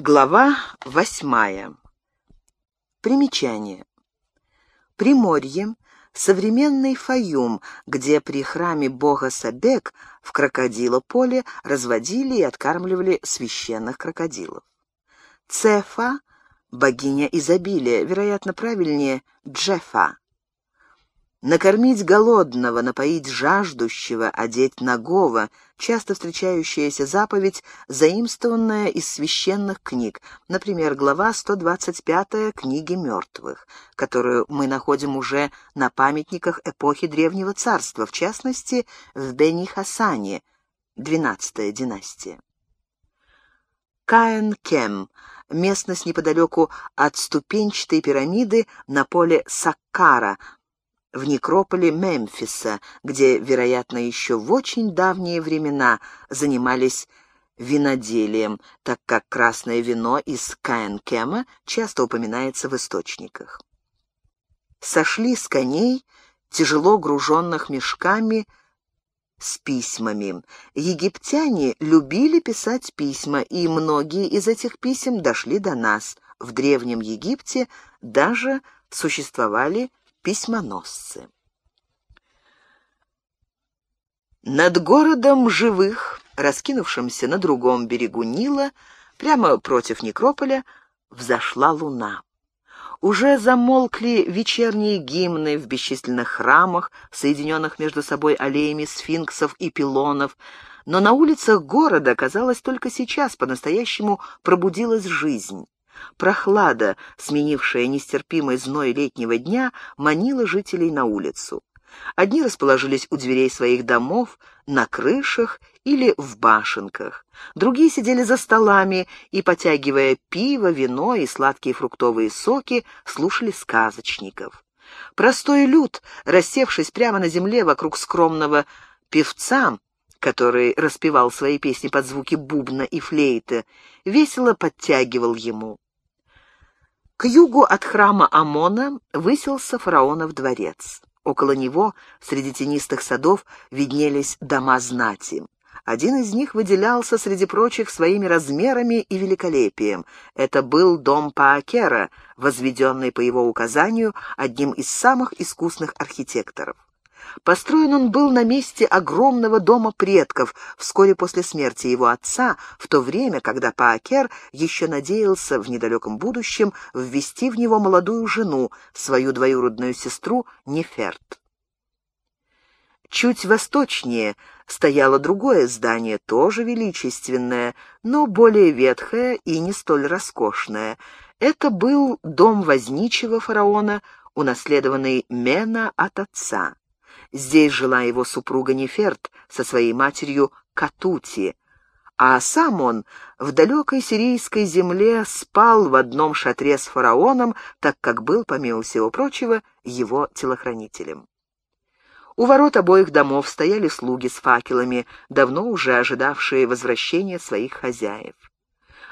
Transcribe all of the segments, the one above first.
Глава восьмая. Примечание. Приморье — современный Фаюм, где при храме бога Сабек в крокодилополе разводили и откармливали священных крокодилов. Цефа — богиня изобилия, вероятно, правильнее Джефа. Накормить голодного, напоить жаждущего, одеть нагого — часто встречающаяся заповедь, заимствованная из священных книг, например, глава 125 книги мертвых, которую мы находим уже на памятниках эпохи Древнего Царства, в частности, в Бени-Хасане, XII династия. Каэн-Кем — местность неподалеку от ступенчатой пирамиды на поле Саккара, в некрополе Мемфиса, где, вероятно, еще в очень давние времена занимались виноделием, так как красное вино из Каэнкема часто упоминается в источниках. Сошли с коней, тяжело груженных мешками, с письмами. Египтяне любили писать письма, и многие из этих писем дошли до нас. В Древнем Египте даже существовали письмоносцы. Над городом живых, раскинувшимся на другом берегу Нила, прямо против некрополя, взошла луна. Уже замолкли вечерние гимны в бесчисленных храмах, соединенных между собой аллеями сфинксов и пилонов, но на улицах города, казалось, только сейчас по-настоящему пробудилась жизнь. Прохлада, сменившая нестерпимый зной летнего дня, манила жителей на улицу. Одни расположились у дверей своих домов, на крышах или в башенках. Другие сидели за столами и, потягивая пиво, вино и сладкие фруктовые соки, слушали сказочников. Простой люд, рассевшись прямо на земле вокруг скромного певца, который распевал свои песни под звуки бубна и флейты, весело подтягивал ему. К югу от храма Амона высился фараонов дворец. Около него, среди тенистых садов, виднелись дома знати. Один из них выделялся среди прочих своими размерами и великолепием. Это был дом Паакера, возведенный по его указанию одним из самых искусных архитекторов. Построен он был на месте огромного дома предков вскоре после смерти его отца, в то время, когда Паакер еще надеялся в недалеком будущем ввести в него молодую жену, свою двоюродную сестру Неферт. Чуть восточнее стояло другое здание, тоже величественное, но более ветхое и не столь роскошное. Это был дом возничего фараона, унаследованный Мена от отца. Здесь жила его супруга Неферт со своей матерью Катути, а сам он в далекой сирийской земле спал в одном шатре с фараоном, так как был, помимо всего прочего, его телохранителем. У ворот обоих домов стояли слуги с факелами, давно уже ожидавшие возвращения своих хозяев.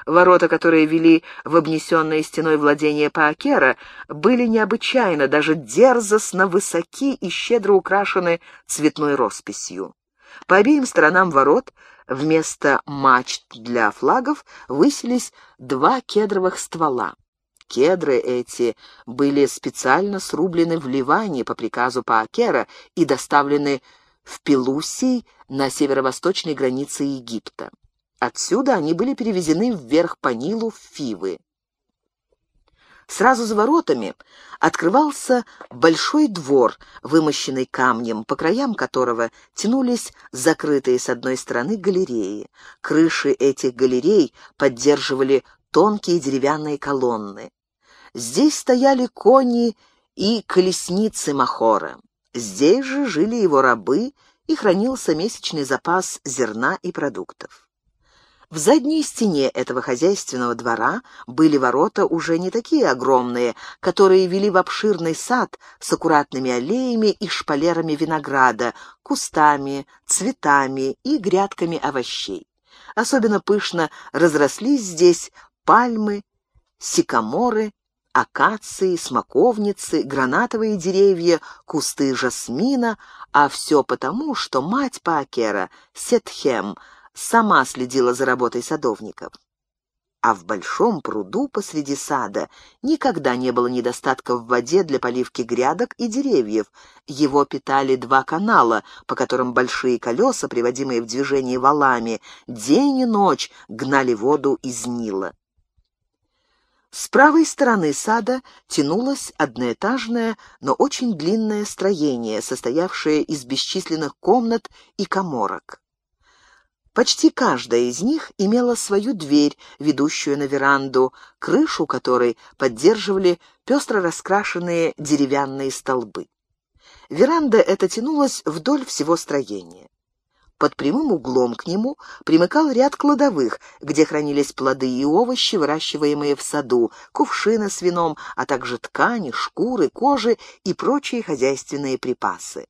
Ворота, которые вели в обнесенное стеной владение Паакера, были необычайно, даже дерзостно высоки и щедро украшены цветной росписью. По обеим сторонам ворот вместо мачт для флагов высились два кедровых ствола. Кедры эти были специально срублены в Ливане по приказу Паакера и доставлены в Пелусий на северо-восточной границе Египта. Отсюда они были перевезены вверх по Нилу в Фивы. Сразу за воротами открывался большой двор, вымощенный камнем, по краям которого тянулись закрытые с одной стороны галереи. Крыши этих галерей поддерживали тонкие деревянные колонны. Здесь стояли кони и колесницы Махора. Здесь же жили его рабы и хранился месячный запас зерна и продуктов. В задней стене этого хозяйственного двора были ворота уже не такие огромные, которые вели в обширный сад с аккуратными аллеями и шпалерами винограда, кустами, цветами и грядками овощей. Особенно пышно разрослись здесь пальмы, сикаморы, акации, смоковницы, гранатовые деревья, кусты жасмина, а все потому, что мать Паакера, Сетхем, сама следила за работой садовников. а в большом пруду посреди сада никогда не было недостатка в воде для поливки грядок и деревьев. Его питали два канала, по которым большие колеса, приводимые в движение валами, день и ночь гнали воду из Нила. С правой стороны сада тянулось одноэтажное, но очень длинное строение, состоявшее из бесчисленных комнат и коморок. Почти каждая из них имела свою дверь, ведущую на веранду, крышу которой поддерживали пестро раскрашенные деревянные столбы. Веранда эта тянулась вдоль всего строения. Под прямым углом к нему примыкал ряд кладовых, где хранились плоды и овощи, выращиваемые в саду, кувшины с вином, а также ткани, шкуры, кожи и прочие хозяйственные припасы.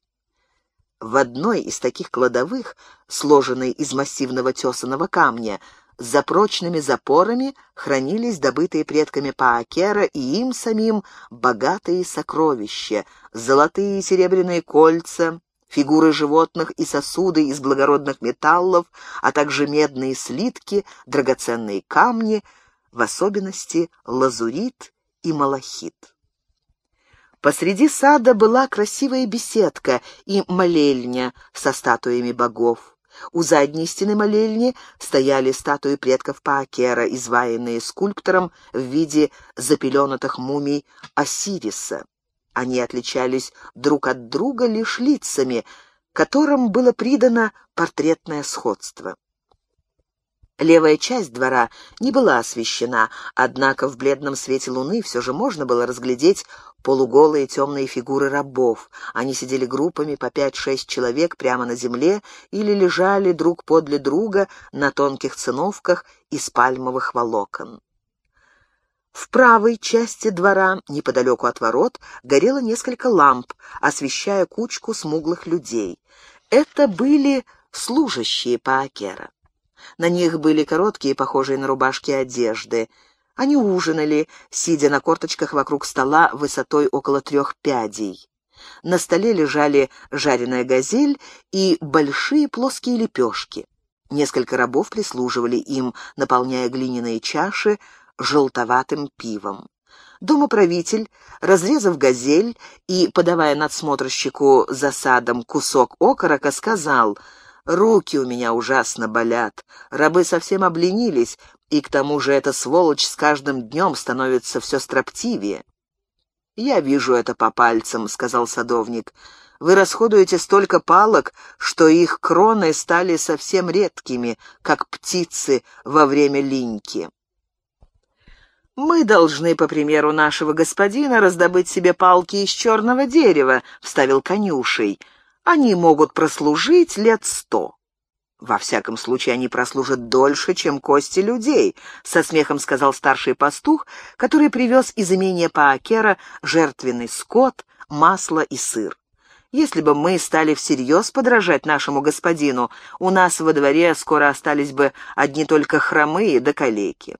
В одной из таких кладовых, сложенной из массивного тесаного камня, за прочными запорами хранились добытые предками Паакера и им самим богатые сокровища, золотые и серебряные кольца, фигуры животных и сосуды из благородных металлов, а также медные слитки, драгоценные камни, в особенности лазурит и малахит. Посреди сада была красивая беседка и молельня со статуями богов. У задней стены молельни стояли статуи предков Паакера, изваянные скульптором в виде запеленутых мумий Осириса. Они отличались друг от друга лишь лицами, которым было придано портретное сходство. Левая часть двора не была освещена, однако в бледном свете луны все же можно было разглядеть полуголые темные фигуры рабов. Они сидели группами по пять-шесть человек прямо на земле или лежали друг подле друга на тонких циновках из пальмовых волокон. В правой части двора, неподалеку от ворот, горело несколько ламп, освещая кучку смуглых людей. Это были служащие Паакера. На них были короткие, похожие на рубашки одежды. Они ужинали, сидя на корточках вокруг стола высотой около трех пядей. На столе лежали жареная газель и большие плоские лепешки. Несколько рабов прислуживали им, наполняя глиняные чаши желтоватым пивом. Домоправитель, разрезав газель и подавая надсмотрщику за садом кусок окорока, сказал — Руки у меня ужасно болят. Рабы совсем обленились, и к тому же эта сволочь с каждым днем становится все строптивее. «Я вижу это по пальцам», — сказал садовник. «Вы расходуете столько палок, что их кроны стали совсем редкими, как птицы во время линьки». «Мы должны, по примеру нашего господина, раздобыть себе палки из черного дерева», — вставил конюшей. Они могут прослужить лет сто. «Во всяком случае, они прослужат дольше, чем кости людей», — со смехом сказал старший пастух, который привез из имения Паакера жертвенный скот, масло и сыр. «Если бы мы стали всерьез подражать нашему господину, у нас во дворе скоро остались бы одни только хромые да калеки.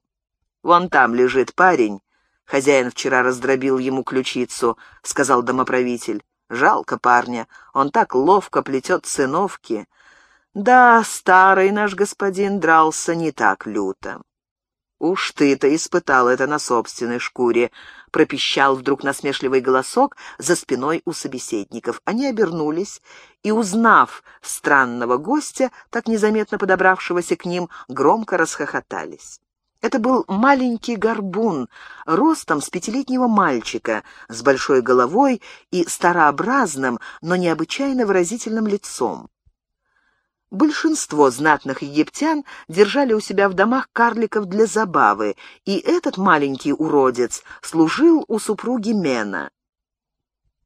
Вон там лежит парень. Хозяин вчера раздробил ему ключицу», — сказал домоправитель. Жалко парня, он так ловко плетет сыновки. Да, старый наш господин дрался не так люто. «Уж ты-то испытал это на собственной шкуре», — пропищал вдруг насмешливый голосок за спиной у собеседников. Они обернулись и, узнав странного гостя, так незаметно подобравшегося к ним, громко расхохотались. Это был маленький горбун, ростом с пятилетнего мальчика, с большой головой и старообразным, но необычайно выразительным лицом. Большинство знатных египтян держали у себя в домах карликов для забавы, и этот маленький уродец служил у супруги Мена.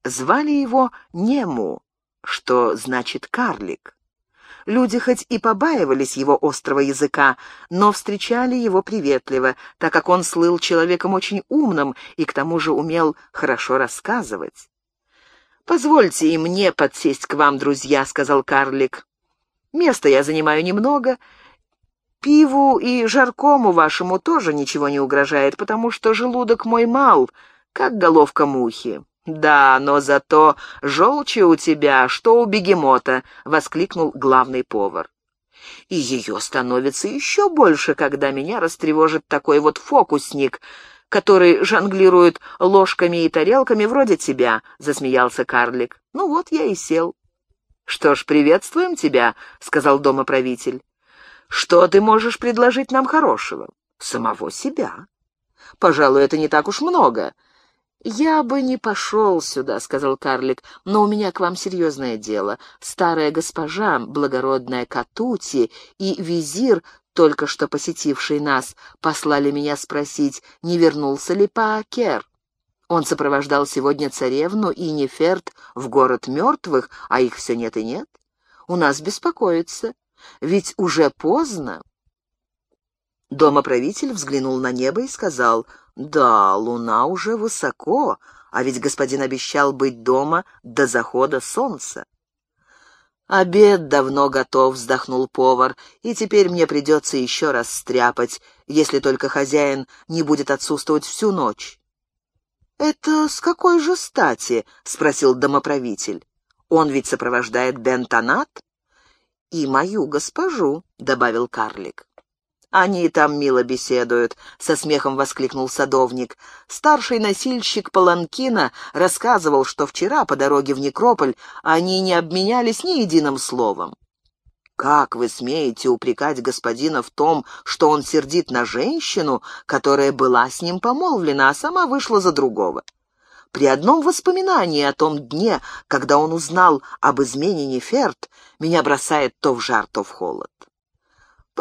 Звали его Нему, что значит «карлик». Люди хоть и побаивались его острого языка, но встречали его приветливо, так как он слыл человеком очень умным и к тому же умел хорошо рассказывать. «Позвольте и мне подсесть к вам, друзья», — сказал карлик. «Места я занимаю немного. Пиву и жаркому вашему тоже ничего не угрожает, потому что желудок мой мал, как головка мухи». «Да, но зато желчи у тебя, что у бегемота!» — воскликнул главный повар. И ее становится еще больше, когда меня растревожит такой вот фокусник, который жонглирует ложками и тарелками вроде тебя», — засмеялся карлик. «Ну вот я и сел». «Что ж, приветствуем тебя», — сказал домоправитель. «Что ты можешь предложить нам хорошего?» «Самого себя». «Пожалуй, это не так уж много». «Я бы не пошел сюда», — сказал карлик, — «но у меня к вам серьезное дело. Старая госпожа, благородная Катути, и визир, только что посетивший нас, послали меня спросить, не вернулся ли Паакер. Он сопровождал сегодня царевну и Неферт в город мертвых, а их все нет и нет. У нас беспокоится, ведь уже поздно». Домоправитель взглянул на небо и сказал — да, луна уже высоко, а ведь господин обещал быть дома до захода солнца. «Обед давно готов», — вздохнул повар, «и теперь мне придется еще раз стряпать, если только хозяин не будет отсутствовать всю ночь». «Это с какой же стати?» — спросил домоправитель. «Он ведь сопровождает Бентонат?» «И мою госпожу», — добавил карлик. «Они там мило беседуют», — со смехом воскликнул садовник. «Старший носильщик Паланкина рассказывал, что вчера по дороге в Некрополь они не обменялись ни единым словом». «Как вы смеете упрекать господина в том, что он сердит на женщину, которая была с ним помолвлена, а сама вышла за другого?» При одном воспоминании о том дне, когда он узнал об измене Неферт, меня бросает то в жар, то в холод.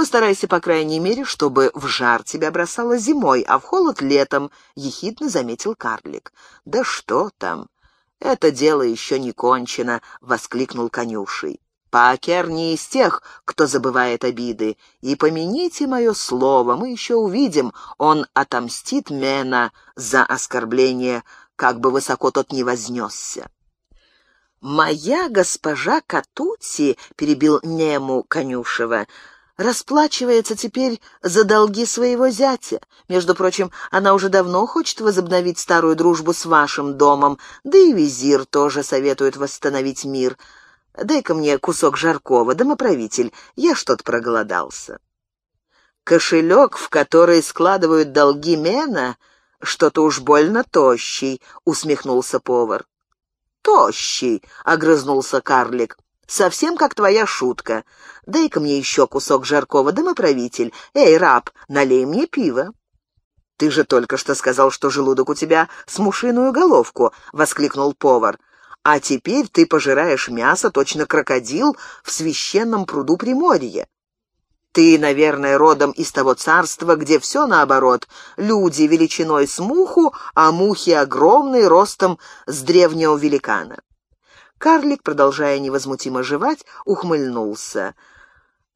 Постарайся, по крайней мере, чтобы в жар тебя бросало зимой, а в холод летом, — ехидно заметил карлик. Да что там? Это дело еще не кончено, — воскликнул конюший. Пакер не из тех, кто забывает обиды, и помяните мое слово, мы еще увидим, он отомстит Мена за оскорбление, как бы высоко тот ни вознесся. «Моя госпожа Катути», — перебил Нему Конюшева, расплачивается теперь за долги своего зятя. Между прочим, она уже давно хочет возобновить старую дружбу с вашим домом, да и визир тоже советует восстановить мир. Дай-ка мне кусок жаркого, домоправитель, я что-то проголодался. Кошелек, в который складывают долги Мена, что-то уж больно тощий, усмехнулся повар. «Тощий!» — огрызнулся карлик. Совсем как твоя шутка. Дай-ка мне еще кусок жаркого, домоправитель. Эй, раб, налей мне пиво. «Ты же только что сказал, что желудок у тебя с мушиную головку», — воскликнул повар. «А теперь ты пожираешь мясо, точно крокодил, в священном пруду Приморья. Ты, наверное, родом из того царства, где все наоборот. Люди величиной с муху, а мухи огромные, ростом с древнего великана. Карлик, продолжая невозмутимо жевать, ухмыльнулся.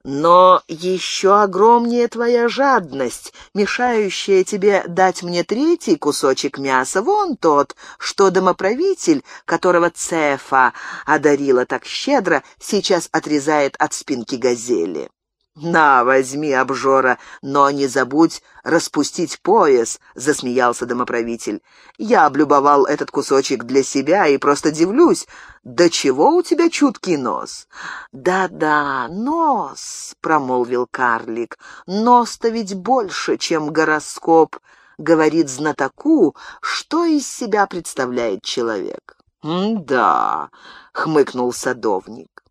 «Но еще огромнее твоя жадность, мешающая тебе дать мне третий кусочек мяса, вон тот, что домоправитель, которого Цефа одарила так щедро, сейчас отрезает от спинки газели». «На, возьми, обжора, но не забудь распустить пояс», — засмеялся домоправитель. «Я облюбовал этот кусочек для себя и просто дивлюсь, до чего у тебя чуткий нос?» «Да-да, нос», — промолвил карлик, — «нос-то ведь больше, чем гороскоп», — говорит знатоку, что из себя представляет человек. «Да», — хмыкнул садовник.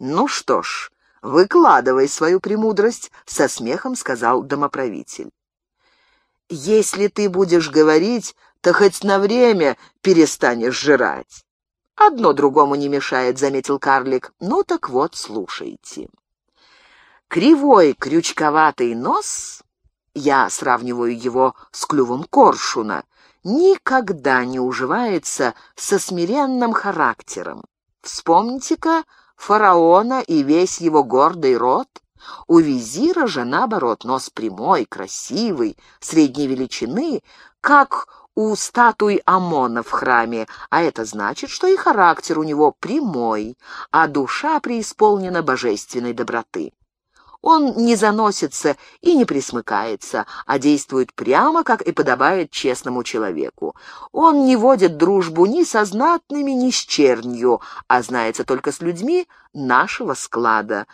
«Ну что ж», «Выкладывай свою премудрость», — со смехом сказал домоправитель. «Если ты будешь говорить, то хоть на время перестанешь жрать». «Одно другому не мешает», — заметил карлик. «Ну так вот, слушайте». Кривой крючковатый нос, я сравниваю его с клювом коршуна, никогда не уживается со смиренным характером. Вспомните-ка фараона и весь его гордый род. У визира же, наоборот, нос прямой, красивый, средней величины, как у статуй Амона в храме, а это значит, что и характер у него прямой, а душа преисполнена божественной доброты. Он не заносится и не присмыкается, а действует прямо, как и подобает честному человеку. Он не водит дружбу ни со знатными, ни с чернью, а знается только с людьми нашего склада.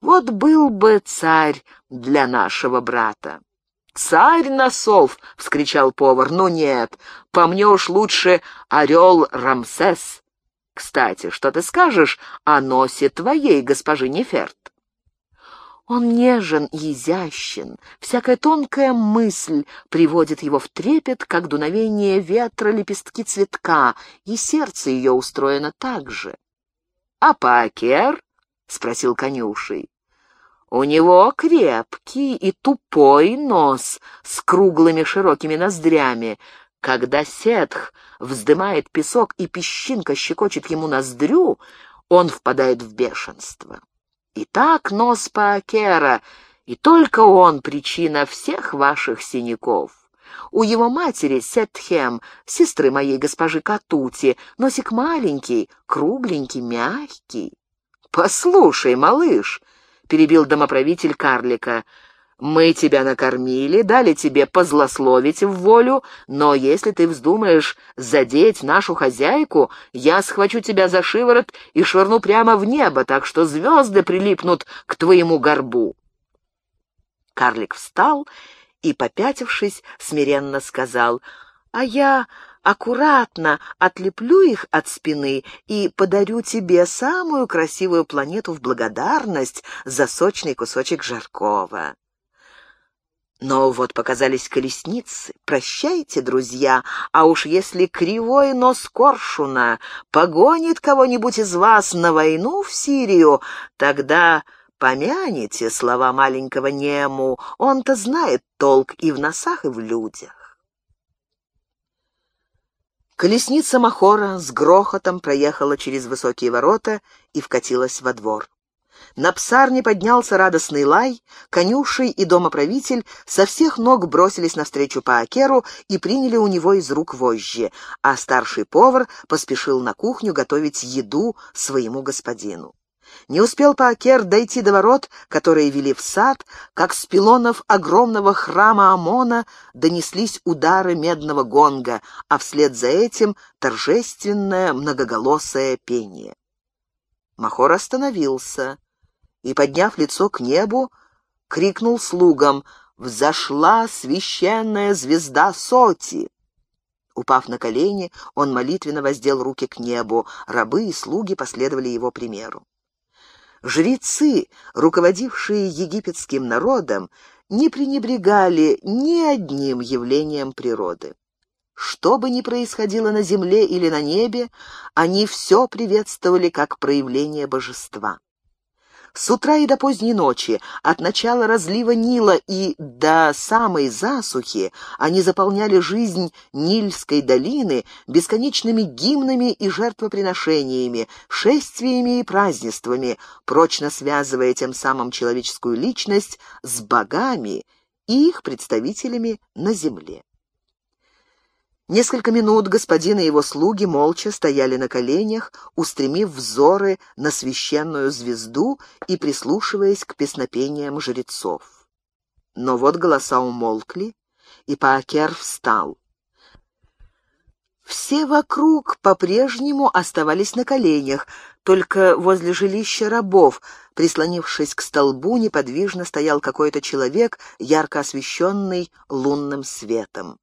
Вот был бы царь для нашего брата. «Царь носов!» — вскричал повар. «Ну нет, по мне уж лучше орел Рамсес. Кстати, что ты скажешь о носе твоей госпожи Неферт?» Он нежен и изящен, всякая тонкая мысль приводит его в трепет, как дуновение ветра лепестки цветка, и сердце ее устроено так же. — А Пакер? — спросил конюшей. У него крепкий и тупой нос с круглыми широкими ноздрями. Когда сетх вздымает песок и песчинка щекочет ему ноздрю, он впадает в бешенство. И так нос Паакера, и только он причина всех ваших синяков. У его матери, Сетхем, сестры моей госпожи Катути, носик маленький, кругленький, мягкий. «Послушай, малыш», — перебил домоправитель карлика, — мы тебя накормили, дали тебе позлословить в волю, но если ты вздумаешь задеть нашу хозяйку, я схвачу тебя за шиворот и швырну прямо в небо, так что звезды прилипнут к твоему горбу». Карлик встал и, попятившись, смиренно сказал, «А я аккуратно отлеплю их от спины и подарю тебе самую красивую планету в благодарность за сочный кусочек жаркого». Но вот показались колесницы. Прощайте, друзья, а уж если кривой нос коршуна погонит кого-нибудь из вас на войну в Сирию, тогда помяните слова маленького Нему, он-то знает толк и в носах, и в людях. Колесница Махора с грохотом проехала через высокие ворота и вкатилась во двор. На псарне поднялся радостный лай, конюшей и домоправитель со всех ног бросились навстречу Паакеру и приняли у него из рук вожжи, а старший повар поспешил на кухню готовить еду своему господину. Не успел Паакер дойти до ворот, которые вели в сад, как с пилонов огромного храма Амона донеслись удары медного гонга, а вслед за этим торжественное многоголосое пение. Махор остановился и, подняв лицо к небу, крикнул слугам «Взошла священная звезда Соти!» Упав на колени, он молитвенно воздел руки к небу, рабы и слуги последовали его примеру. Жрецы, руководившие египетским народом, не пренебрегали ни одним явлением природы. Что бы ни происходило на земле или на небе, они все приветствовали как проявление божества. С утра и до поздней ночи, от начала разлива Нила и до самой засухи, они заполняли жизнь Нильской долины бесконечными гимнами и жертвоприношениями, шествиями и празднествами, прочно связывая тем самым человеческую личность с богами и их представителями на земле. Несколько минут господин и его слуги молча стояли на коленях, устремив взоры на священную звезду и прислушиваясь к песнопениям жрецов. Но вот голоса умолкли, и Паакер встал. Все вокруг по-прежнему оставались на коленях, только возле жилища рабов, прислонившись к столбу, неподвижно стоял какой-то человек, ярко освещенный лунным светом.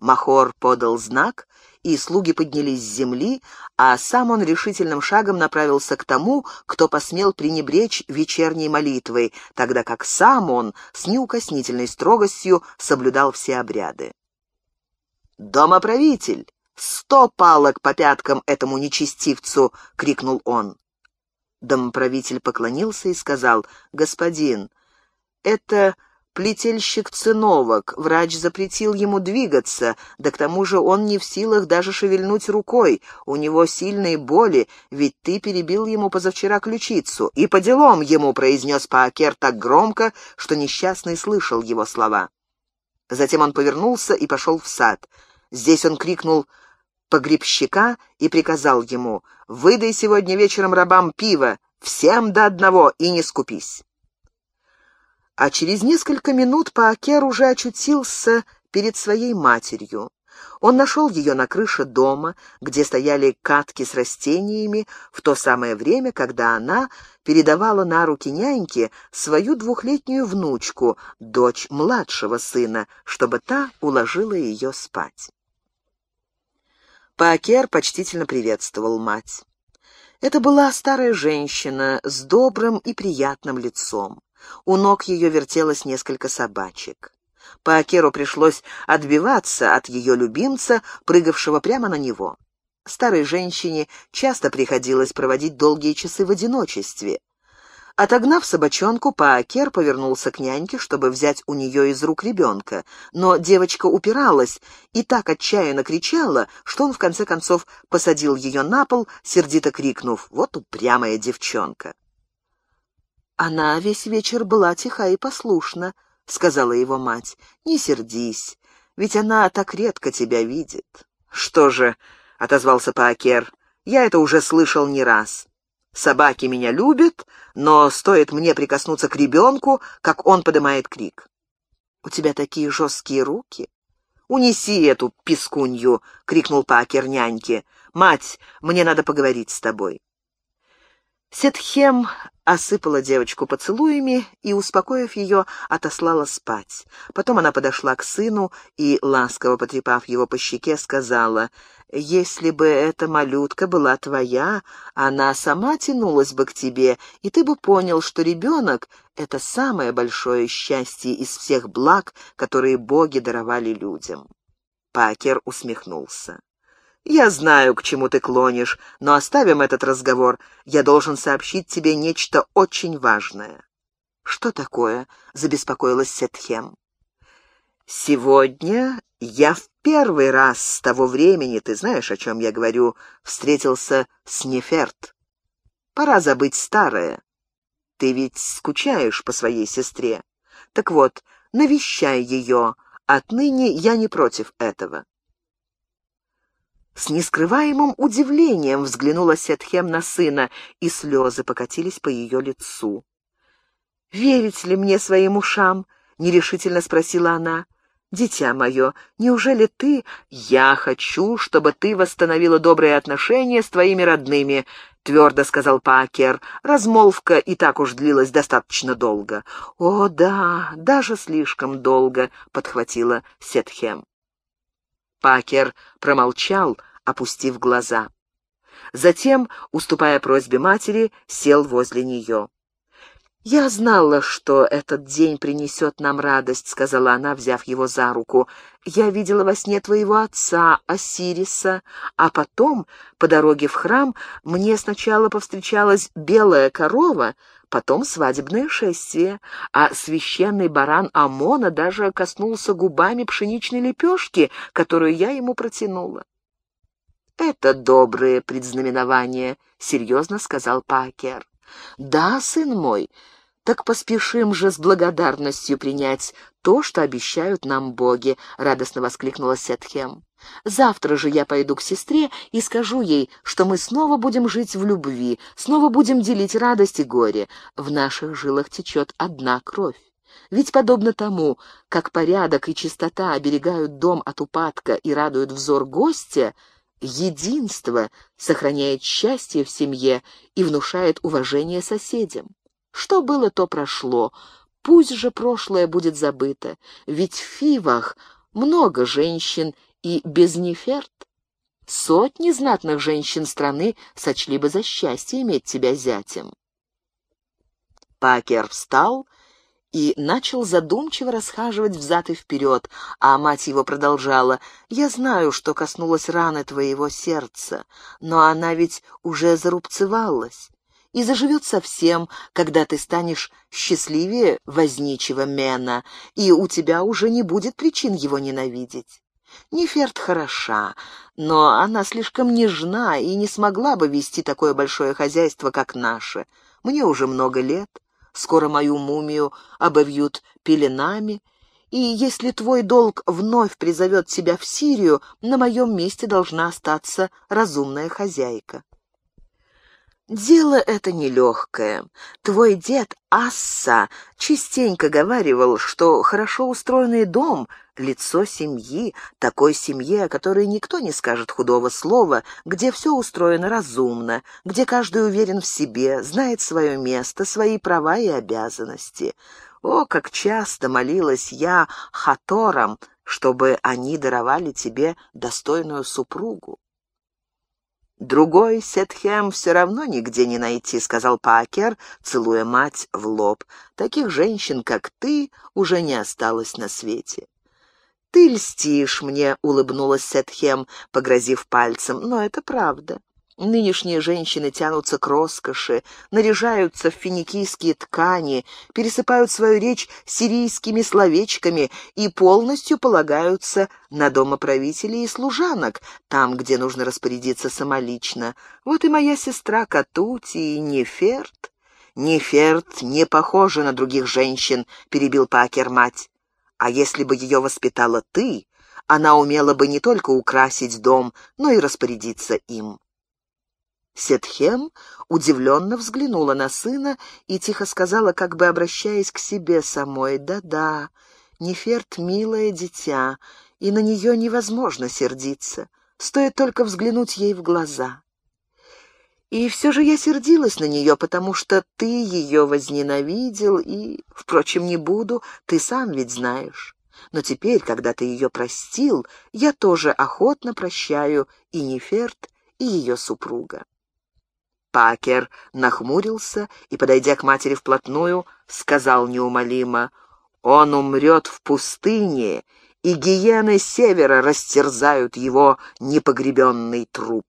Махор подал знак, и слуги поднялись с земли, а сам он решительным шагом направился к тому, кто посмел пренебречь вечерней молитвой, тогда как сам он с неукоснительной строгостью соблюдал все обряды. «Домоправитель! Сто палок по пяткам этому нечестивцу!» — крикнул он. Домоправитель поклонился и сказал, «Господин, это плетельщик циновок. Врач запретил ему двигаться, да к тому же он не в силах даже шевельнуть рукой. У него сильные боли, ведь ты перебил ему позавчера ключицу. И по делам ему произнес Паакер так громко, что несчастный слышал его слова. Затем он повернулся и пошел в сад. Здесь он крикнул погребщика и приказал ему «Выдай сегодня вечером рабам пиво, всем до одного, и не скупись» а через несколько минут Паакер уже очутился перед своей матерью. Он нашел ее на крыше дома, где стояли катки с растениями, в то самое время, когда она передавала на руки няньке свою двухлетнюю внучку, дочь младшего сына, чтобы та уложила ее спать. Паакер почтительно приветствовал мать. Это была старая женщина с добрым и приятным лицом. У ног ее вертелось несколько собачек. Паакеру пришлось отбиваться от ее любимца, прыгавшего прямо на него. Старой женщине часто приходилось проводить долгие часы в одиночестве. Отогнав собачонку, Паакер повернулся к няньке, чтобы взять у нее из рук ребенка, но девочка упиралась и так отчаянно кричала, что он в конце концов посадил ее на пол, сердито крикнув «Вот упрямая девчонка!». Она весь вечер была тиха и послушна, — сказала его мать. «Не сердись, ведь она так редко тебя видит». «Что же?» — отозвался Паакер. «Я это уже слышал не раз. Собаки меня любят, но стоит мне прикоснуться к ребенку, как он поднимает крик». «У тебя такие жесткие руки?» «Унеси эту пискунью!» — крикнул Паакер няньке. «Мать, мне надо поговорить с тобой». Сетхем осыпала девочку поцелуями и, успокоив ее, отослала спать. Потом она подошла к сыну и, ласково потрепав его по щеке, сказала, «Если бы эта малютка была твоя, она сама тянулась бы к тебе, и ты бы понял, что ребенок — это самое большое счастье из всех благ, которые боги даровали людям». Пакер усмехнулся. «Я знаю, к чему ты клонишь, но оставим этот разговор. Я должен сообщить тебе нечто очень важное». «Что такое?» — забеспокоилась Сетхем. «Сегодня я в первый раз с того времени, ты знаешь, о чем я говорю, встретился с Неферт. Пора забыть старое. Ты ведь скучаешь по своей сестре. Так вот, навещай ее. Отныне я не против этого». С нескрываемым удивлением взглянула Сетхем на сына, и слезы покатились по ее лицу. «Верить ли мне своим ушам?» — нерешительно спросила она. «Дитя мое, неужели ты...» «Я хочу, чтобы ты восстановила добрые отношения с твоими родными», — твердо сказал Пакер. Размолвка и так уж длилась достаточно долго. «О, да, даже слишком долго», — подхватила Сетхем. Пакер промолчал, — опустив глаза. Затем, уступая просьбе матери, сел возле нее. «Я знала, что этот день принесет нам радость», — сказала она, взяв его за руку. «Я видела во сне твоего отца, Осириса, а потом, по дороге в храм, мне сначала повстречалась белая корова, потом свадебное шествие, а священный баран Амона даже коснулся губами пшеничной лепешки, которую я ему протянула. «Это добрые предзнаменования», — серьезно сказал Пакер. «Да, сын мой, так поспешим же с благодарностью принять то, что обещают нам боги», — радостно воскликнула Сетхем. «Завтра же я пойду к сестре и скажу ей, что мы снова будем жить в любви, снова будем делить радость и горе. В наших жилах течет одна кровь. Ведь подобно тому, как порядок и чистота оберегают дом от упадка и радуют взор гостя, единство сохраняет счастье в семье и внушает уважение соседям. Что было, то прошло. Пусть же прошлое будет забыто, ведь в Фивах много женщин и без Неферт. Сотни знатных женщин страны сочли бы за счастье иметь тебя зятем. Пакер встал и начал задумчиво расхаживать взад и вперед, а мать его продолжала. «Я знаю, что коснулась раны твоего сердца, но она ведь уже зарубцевалась и заживет совсем, когда ты станешь счастливее возничего Мена, и у тебя уже не будет причин его ненавидеть. Неферт хороша, но она слишком нежна и не смогла бы вести такое большое хозяйство, как наше. Мне уже много лет, Скоро мою мумию обовьют пеленами, и если твой долг вновь призовет тебя в Сирию, на моем месте должна остаться разумная хозяйка. Дело это нелегкое. Твой дед Асса частенько говаривал, что хорошо устроенный дом — лицо семьи, такой семьи, о которой никто не скажет худого слова, где все устроено разумно, где каждый уверен в себе, знает свое место, свои права и обязанности. О, как часто молилась я хаторам, чтобы они даровали тебе достойную супругу. «Другой Сетхем все равно нигде не найти», — сказал Пакер, целуя мать в лоб. «Таких женщин, как ты, уже не осталось на свете». «Ты льстишь мне», — улыбнулась Сетхем, погрозив пальцем, — «но это правда. Нынешние женщины тянутся к роскоши, наряжаются в финикийские ткани, пересыпают свою речь сирийскими словечками и полностью полагаются на домоправителей и служанок, там, где нужно распорядиться самолично. Вот и моя сестра Катути и Неферт. Неферт не похожа на других женщин, перебил Пакер мать. А если бы ее воспитала ты, она умела бы не только украсить дом, но и распорядиться им. Сетхем удивленно взглянула на сына и тихо сказала, как бы обращаясь к себе самой, «Да-да, Неферт — милое дитя, и на нее невозможно сердиться, стоит только взглянуть ей в глаза». И все же я сердилась на нее, потому что ты ее возненавидел, и, впрочем, не буду, ты сам ведь знаешь. Но теперь, когда ты ее простил, я тоже охотно прощаю и Неферт, и ее супруга. Пакер нахмурился и, подойдя к матери вплотную, сказал неумолимо, «Он умрет в пустыне, и гиены севера растерзают его непогребенный труп».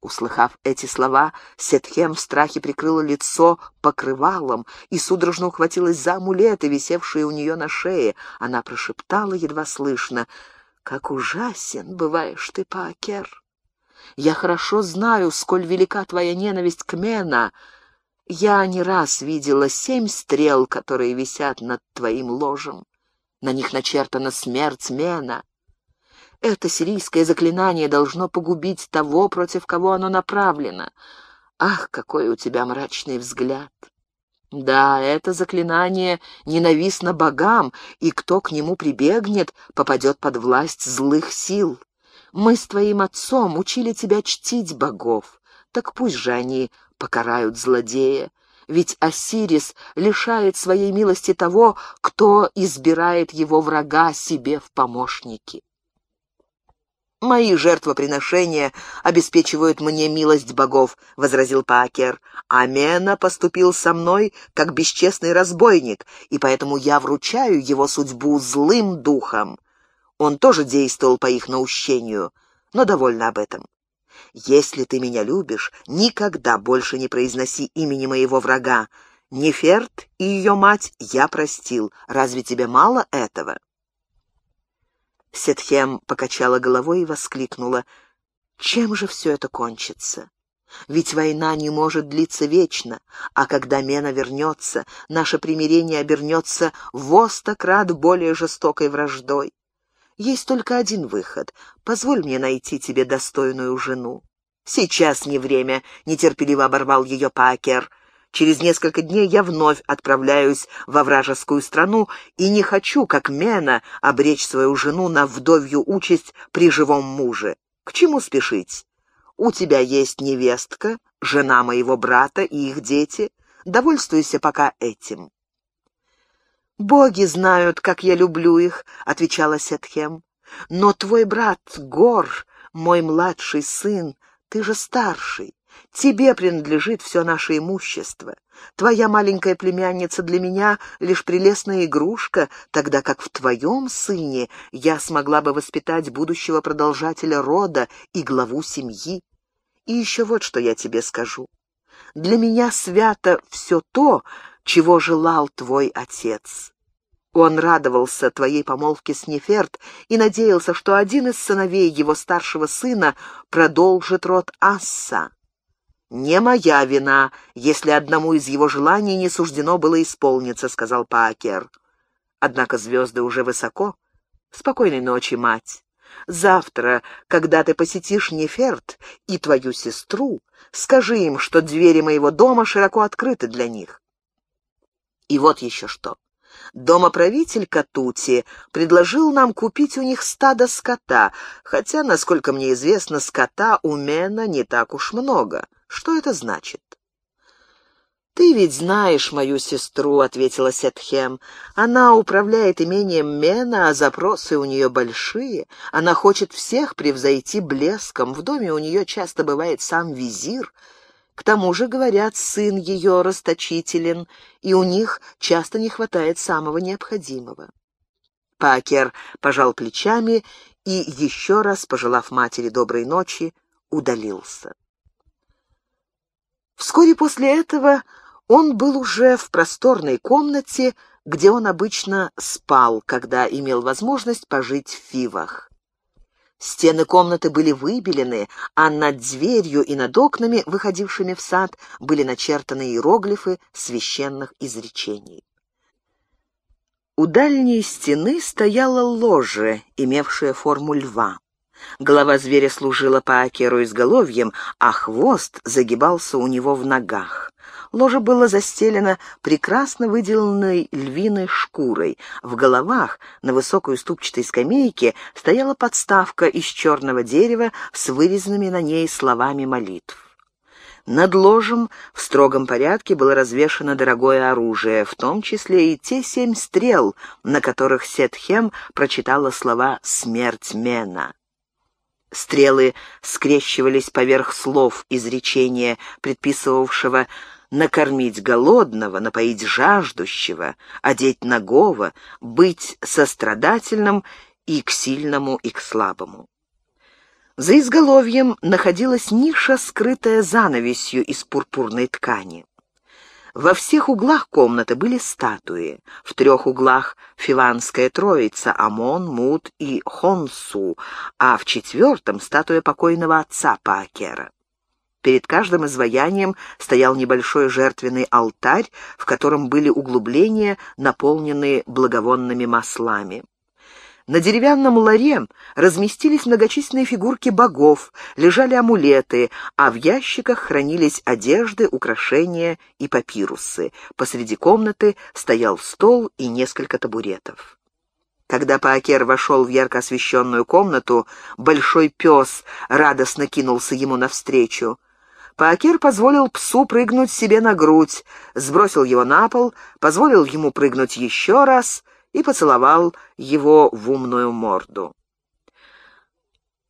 Услыхав эти слова, Сетхем в страхе прикрыла лицо покрывалом и судорожно ухватилась за амулеты, висевшие у нее на шее. Она прошептала едва слышно, «Как ужасен бываешь ты, Пакер!» Я хорошо знаю, сколь велика твоя ненависть к Мена. Я не раз видела семь стрел, которые висят над твоим ложем. На них начертана смерть Мена. Это сирийское заклинание должно погубить того, против кого оно направлено. Ах, какой у тебя мрачный взгляд! Да, это заклинание ненавистно богам, и кто к нему прибегнет, попадет под власть злых сил. Мы с твоим отцом учили тебя чтить богов, так пусть же они покарают злодея, ведь Осирис лишает своей милости того, кто избирает его врага себе в помощники. «Мои жертвоприношения обеспечивают мне милость богов», — возразил Пакер. «Амена поступил со мной, как бесчестный разбойник, и поэтому я вручаю его судьбу злым духом. Он тоже действовал по их наущению, но довольно об этом. Если ты меня любишь, никогда больше не произноси имени моего врага. Неферт и ее мать я простил. Разве тебе мало этого?» Сетхем покачала головой и воскликнула. «Чем же все это кончится? Ведь война не может длиться вечно, а когда Мена вернется, наше примирение обернется в крат более жестокой враждой. Есть только один выход. Позволь мне найти тебе достойную жену». «Сейчас не время», — нетерпеливо оборвал ее Пакер. «Через несколько дней я вновь отправляюсь во вражескую страну и не хочу, как Мена, обречь свою жену на вдовью участь при живом муже. К чему спешить? У тебя есть невестка, жена моего брата и их дети. Довольствуйся пока этим». «Боги знают, как я люблю их», — отвечала Сетхем. «Но твой брат Гор, мой младший сын, ты же старший. Тебе принадлежит все наше имущество. Твоя маленькая племянница для меня лишь прелестная игрушка, тогда как в твоем сыне я смогла бы воспитать будущего продолжателя рода и главу семьи. И еще вот что я тебе скажу. Для меня свято все то, чего желал твой отец. Он радовался твоей помолвке с Неферт и надеялся, что один из сыновей его старшего сына продолжит род Асса. «Не моя вина, если одному из его желаний не суждено было исполниться», — сказал Паакер. «Однако звезды уже высоко. Спокойной ночи, мать. Завтра, когда ты посетишь Неферт и твою сестру, скажи им, что двери моего дома широко открыты для них. И вот еще что. Домоправитель Катути предложил нам купить у них стадо скота, хотя, насколько мне известно, скота у Мена не так уж много. Что это значит? «Ты ведь знаешь мою сестру», — ответила Сетхем. «Она управляет имением Мена, а запросы у нее большие. Она хочет всех превзойти блеском. В доме у нее часто бывает сам визир. К тому же, говорят, сын ее расточителен, и у них часто не хватает самого необходимого». Пакер пожал плечами и, еще раз пожелав матери доброй ночи, удалился. Вскоре после этого он был уже в просторной комнате, где он обычно спал, когда имел возможность пожить в Фивах. Стены комнаты были выбелены, а над дверью и над окнами, выходившими в сад, были начертаны иероглифы священных изречений. У дальней стены стояла ложе, имевшая форму льва. Голова зверя служила по акеру изголовьем, а хвост загибался у него в ногах. Ложе было застелено прекрасно выделанной львиной шкурой. В головах на высокой уступчатой скамейке стояла подставка из черного дерева с вырезанными на ней словами молитв. Над ложем в строгом порядке было развешано дорогое оружие, в том числе и те семь стрел, на которых Сетхем прочитала слова «Смерть Мена». Стрелы скрещивались поверх слов изречения, предписывавшего накормить голодного, напоить жаждущего, одеть нагого, быть сострадательным и к сильному, и к слабому. За изголовьем находилась ниша, скрытая занавесью из пурпурной ткани. Во всех углах комнаты были статуи. В трех углах Фиванская Троица, Амон, Мут и Хонсу, а в четвертом статуя покойного отца Паакера. Перед каждым изваянием стоял небольшой жертвенный алтарь, в котором были углубления, наполненные благовонными маслами. На деревянном ларе разместились многочисленные фигурки богов, лежали амулеты, а в ящиках хранились одежды, украшения и папирусы. Посреди комнаты стоял стол и несколько табуретов. Когда Паакер вошел в ярко освещенную комнату, большой пес радостно кинулся ему навстречу. Паакер позволил псу прыгнуть себе на грудь, сбросил его на пол, позволил ему прыгнуть еще раз — и поцеловал его в умную морду.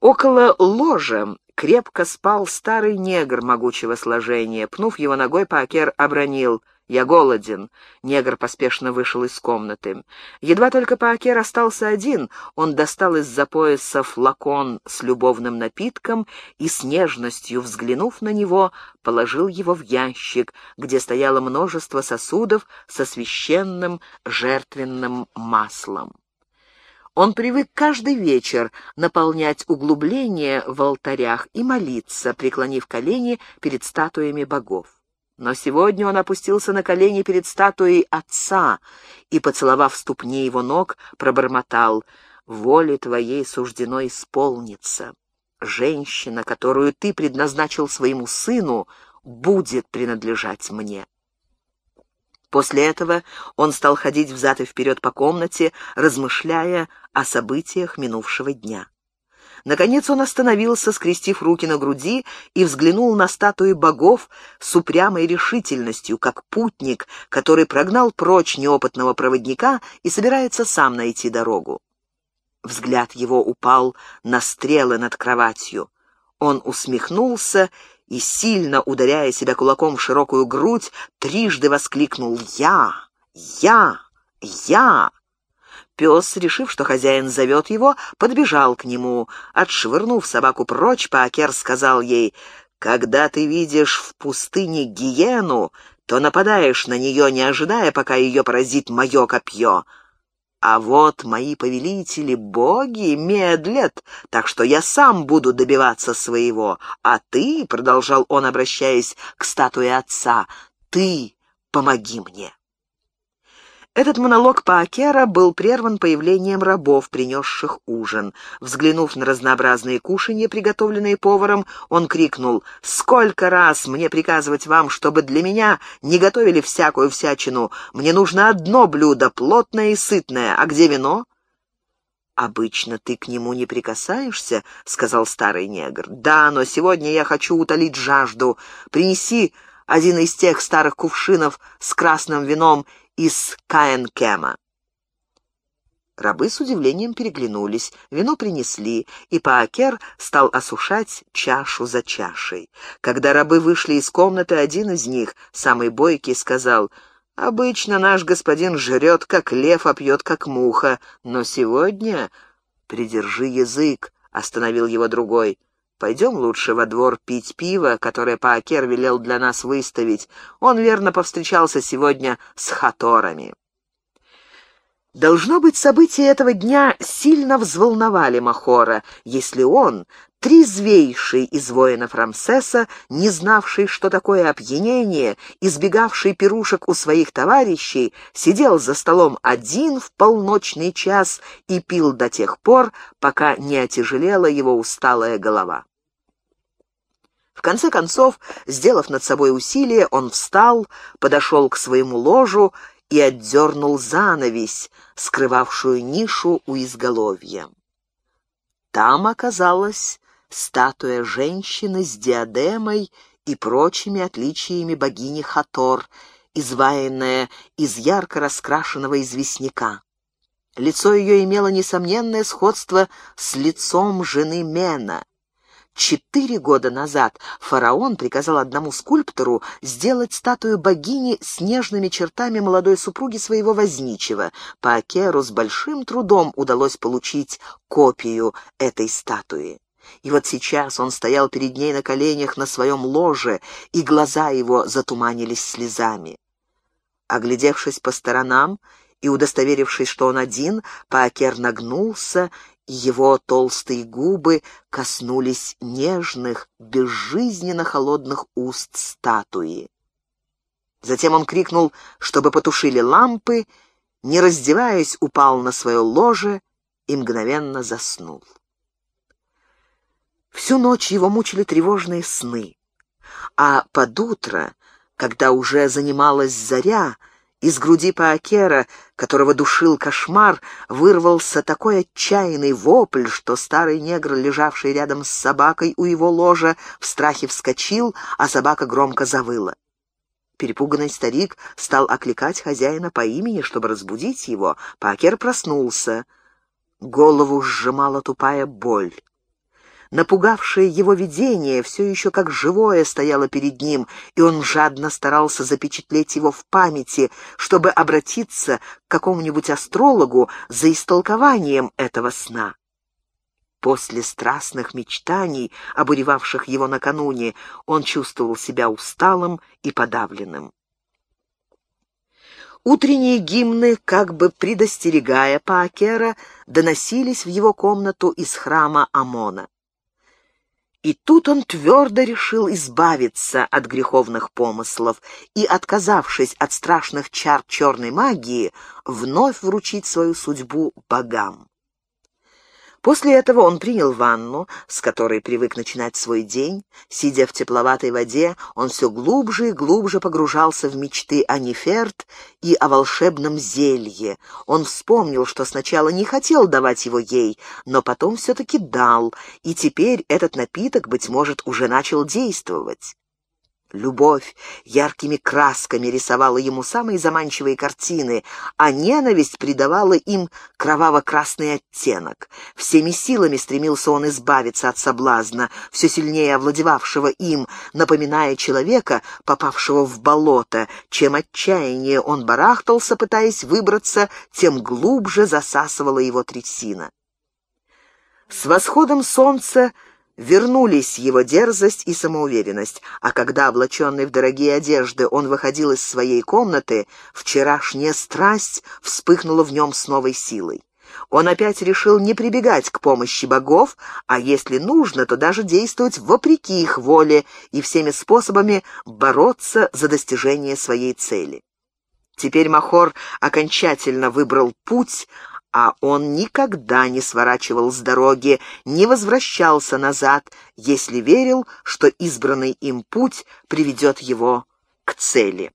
Около ложа крепко спал старый негр могучего сложения. Пнув его ногой, Пакер обронил — «Я голоден». Негр поспешно вышел из комнаты. Едва только Паакер остался один, он достал из-за пояса флакон с любовным напитком и с нежностью, взглянув на него, положил его в ящик, где стояло множество сосудов со священным жертвенным маслом. Он привык каждый вечер наполнять углубления в алтарях и молиться, преклонив колени перед статуями богов. Но сегодня он опустился на колени перед статуей отца и, поцеловав ступни его ног, пробормотал «Воле твоей суждено исполниться. Женщина, которую ты предназначил своему сыну, будет принадлежать мне». После этого он стал ходить взад и вперед по комнате, размышляя о событиях минувшего дня. Наконец он остановился, скрестив руки на груди, и взглянул на статуи богов с упрямой решительностью, как путник, который прогнал прочь неопытного проводника и собирается сам найти дорогу. Взгляд его упал на стрелы над кроватью. Он усмехнулся и, сильно ударяя себя кулаком в широкую грудь, трижды воскликнул «Я! Я! Я!» Пес, решив, что хозяин зовет его, подбежал к нему. Отшвырнув собаку прочь, Паакер сказал ей, «Когда ты видишь в пустыне гиену, то нападаешь на нее, не ожидая, пока ее поразит мое копье. А вот мои повелители, боги, медлят, так что я сам буду добиваться своего. А ты, — продолжал он, обращаясь к статуе отца, — ты помоги мне». Этот монолог Паакера был прерван появлением рабов, принесших ужин. Взглянув на разнообразные кушанья, приготовленные поваром, он крикнул «Сколько раз мне приказывать вам, чтобы для меня не готовили всякую всячину? Мне нужно одно блюдо, плотное и сытное. А где вино?» «Обычно ты к нему не прикасаешься», — сказал старый негр. «Да, но сегодня я хочу утолить жажду. Принеси один из тех старых кувшинов с красным вином из Каенкема. Рабы с удивлением переглянулись, вино принесли, и Паакер стал осушать чашу за чашей. Когда рабы вышли из комнаты, один из них, самый бойкий, сказал, «Обычно наш господин жрет, как лев, а пьет, как муха, но сегодня...» «Придержи язык», — остановил его другой. Пойдем лучше во двор пить пиво, которое Паакер велел для нас выставить. Он верно повстречался сегодня с хаторами. Должно быть, события этого дня сильно взволновали Махора, если он, трезвейший из воинов Рамсеса, не знавший, что такое опьянение, избегавший пирушек у своих товарищей, сидел за столом один в полночный час и пил до тех пор, пока не отяжелела его усталая голова. В конце концов, сделав над собой усилие, он встал, подошел к своему ложу и отдернул занавесь, скрывавшую нишу у изголовья. Там оказалась статуя женщины с диадемой и прочими отличиями богини Хатор, изваянная из ярко раскрашенного известняка. Лицо ее имело несомненное сходство с лицом жены Мена. Четыре года назад фараон приказал одному скульптору сделать статую богини с нежными чертами молодой супруги своего возничего. По Акеру с большим трудом удалось получить копию этой статуи. И вот сейчас он стоял перед ней на коленях на своем ложе, и глаза его затуманились слезами. Оглядевшись по сторонам и удостоверившись, что он один, Паакер нагнулся, и его толстые губы коснулись нежных, безжизненно холодных уст статуи. Затем он крикнул, чтобы потушили лампы, не раздеваясь, упал на свое ложе и мгновенно заснул. Всю ночь его мучили тревожные сны. А под утро, когда уже занималась заря, из груди Паакера, которого душил кошмар, вырвался такой отчаянный вопль, что старый негр, лежавший рядом с собакой у его ложа, в страхе вскочил, а собака громко завыла. Перепуганный старик стал окликать хозяина по имени, чтобы разбудить его. Пакер проснулся. Голову сжимала тупая боль. Напугавшее его видение все еще как живое стояло перед ним, и он жадно старался запечатлеть его в памяти, чтобы обратиться к какому-нибудь астрологу за истолкованием этого сна. После страстных мечтаний, обуревавших его накануне, он чувствовал себя усталым и подавленным. Утренние гимны, как бы предостерегая Паакера, доносились в его комнату из храма Амона. И тут он твердо решил избавиться от греховных помыслов и, отказавшись от страшных чар черной магии, вновь вручить свою судьбу богам. После этого он принял ванну, с которой привык начинать свой день. Сидя в тепловатой воде, он все глубже и глубже погружался в мечты о Неферт и о волшебном зелье. Он вспомнил, что сначала не хотел давать его ей, но потом все-таки дал, и теперь этот напиток, быть может, уже начал действовать. Любовь яркими красками рисовала ему самые заманчивые картины, а ненависть придавала им кроваво-красный оттенок. Всеми силами стремился он избавиться от соблазна, все сильнее овладевавшего им, напоминая человека, попавшего в болото. Чем отчаяннее он барахтался, пытаясь выбраться, тем глубже засасывала его трясина. С восходом солнца Вернулись его дерзость и самоуверенность, а когда, облаченный в дорогие одежды, он выходил из своей комнаты, вчерашняя страсть вспыхнула в нем с новой силой. Он опять решил не прибегать к помощи богов, а если нужно, то даже действовать вопреки их воле и всеми способами бороться за достижение своей цели. Теперь Махор окончательно выбрал путь, а он никогда не сворачивал с дороги, не возвращался назад, если верил, что избранный им путь приведет его к цели.